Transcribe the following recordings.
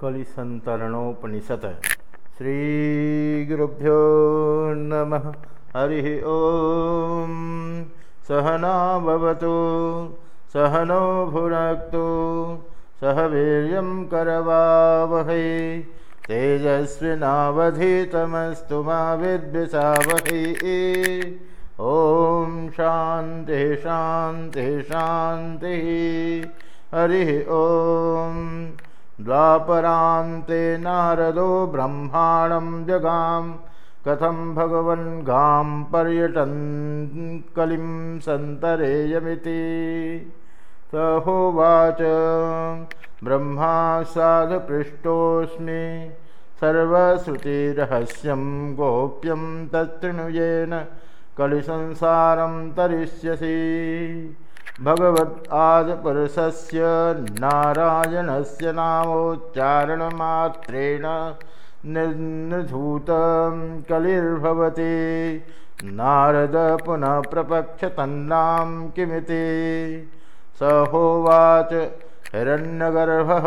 कलिसन्तरणोपनिषत्। श्रीगुरुभ्यो नमः। हरिः ॐ सहना भवतु सहनो भुनक्तु। सह वीर्यं करवावहै। तेजस्विनावधितमस्तु मा विद्विषावहै। ॐ शान्तिः शान्तिः शान्तिः। हरिः ॐ द्वापरान्ते नारदो ब्रह्माणं जगां कथं भगवन् गां पर्यटन् कलिं सन्तरेयमिति। स होवाच ब्रह्मा साधुपृष्टोऽस्मि। सर्वश्रुतिरहस्यं गोप्यं तत्तृणुयेन कलिसंसारं तरिष्यसि भगवद्आदिपुरुषस्य नारायणस्य नामोच्चारणमात्रेण निर्धूतं कलिर्भवति। नारद पुनः प्रपक्षतन्नां किमिति? स होवाच हिरण्यगर्भः।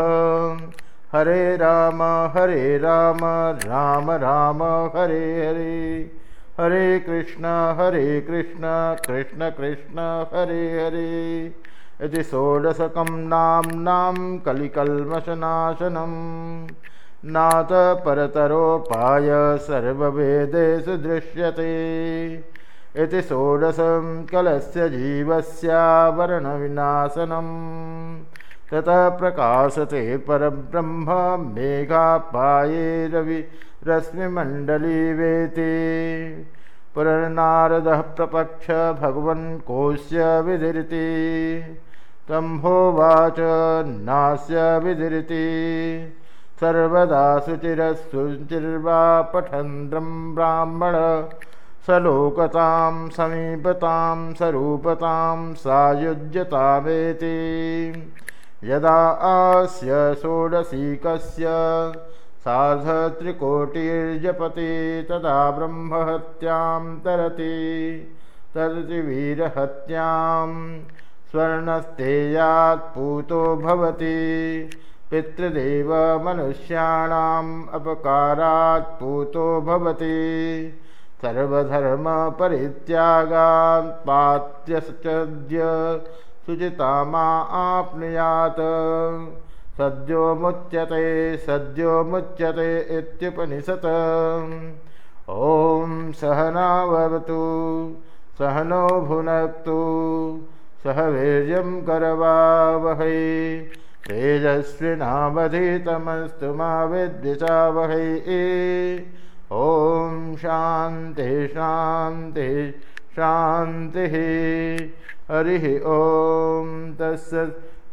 हरे राम हरे राम राम राम हरे हरे हरे कृष्ण हरे कृष्ण कृष्ण कृष्ण हरे हरे। इति षोडशकं नाम्नां कलिकल्मषनाशनं नाथ परतरोपाय सर्ववेदेषु दृश्यते इति षोडशं कलस्य जीवस्यावरणविनाशनं ततः प्रकाशते परब्रह्म मेघापाये रवि रश्मिमण्डली वेति। पुनर्नारदः प्रपक्ष भगवन् कोऽस्य विधिरिति। तम्भोवाच नास्य विधिरिति। सर्वदा शुचिरशुचिर्वा पठन्द्रं ब्राह्मण। सलोकतां समीपतां स्वरूपतां सायुज्यतामेति। यदा आस्य षोडशीकस्य सार्धत्रिकोटिर्जपति तदा ब्रह्महत्यां तरति तरति वीरहत्यां स्वर्णस्तेयात् पूतो भवति। पितृदेवमनुष्याणाम् अपकारात् पूतो भवति। सर्वधर्मपरित्यागात् पात्यश्चद्य शुचितामा आप्नुयात् सद्यो मुच्यते सद्यो मुच्यते इत्युपनिषत्। ॐ सहनावतु सहनो भुनक्तु सह वीर्यं करवावहै। तेजस्विनावधितमस्तु मा विद्विषावहै। ॐ शान्तिः शान्तिः शान्तिः। हरिः ॐ तस्य